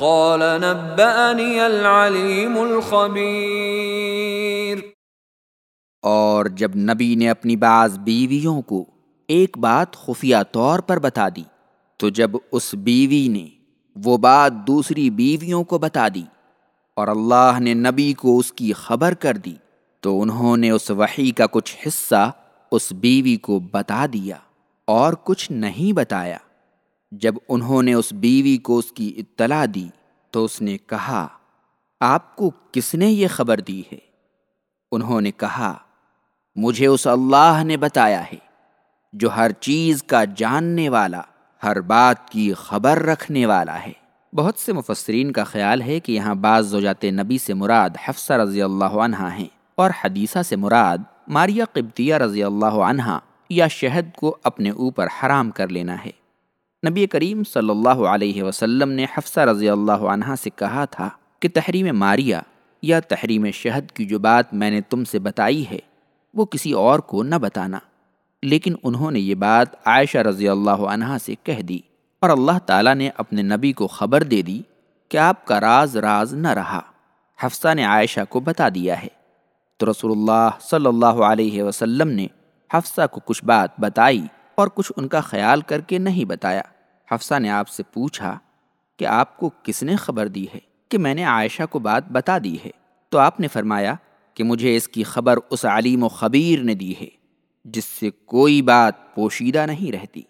قال نبأني العليم الخبير اور جب نبی نے اپنی بعض بیویوں کو ایک بات خفیہ طور پر بتا دی، تو جب اس بیوی نے وہ بات دوسری بیویوں کو بتا دی اور اللہ نے نبی کو اس کی خبر کر دی، تو انہوں نے اس وحی کا کچھ حصہ اس بیوی کو بتا دیا اور کچھ نہیں بتایا۔ جب انہوں نے اس بیوی کو اس کی اطلاع دی تو اس نے کہا، آپ کو کس نے یہ خبر دی ہے؟ انہوں نے کہا، مجھے اس اللہ نے بتایا ہے، جو ہر چیز کا جاننے والا، ہر بات کی خبر رکھنے والا ہے۔ بہت سے مفسرین کا خیال ہے کہ یہاں بعض زوجات نبی سے مراد حفصہ رضی اللہ عنہ ہیں اور حدیثہ سے مراد ماریہ قبطیہ رضی اللہ عنہ یا شہد کو اپنے اوپر حرام کر لینا ہے۔ نبی کریم صلی اللہ علیہ وسلم نے حفصہ رضی اللہ عنہ سے کہا تھا کہ تحریم ماریہ یا تحریم شہد کی جو بات میں نے تم سے بتائی ہے، وہ کسی اور کو نہ بتانا۔ لیکن انہوں نے یہ بات عائشہ رضی اللہ عنہ سے کہہ دی اور اللہ تعالیٰ نے اپنے نبی کو خبر دے دی کہ آپ کا راز راز نہ رہا۔ حفصہ نے عائشہ کو بتا دیا ہے۔ تو رسول اللہ صلی اللہ علیہ وسلم نے حفصہ کو کچھ بات بتائی۔ اور کچھ ان کا خیال کر کے نہیں بتایا۔ حفصہ نے آپ سے پوچھا کہ آپ کو کس نے خبر دی ہے کہ میں نے عائشہ کو بات بتا دی ہے؟ تو آپ نے فرمایا کہ مجھے اس کی خبر اس علیم و خبیر نے دی ہے، جس سے کوئی بات پوشیدہ نہیں رہتی۔